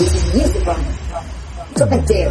ミュージカル。ちょっと待って。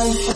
life.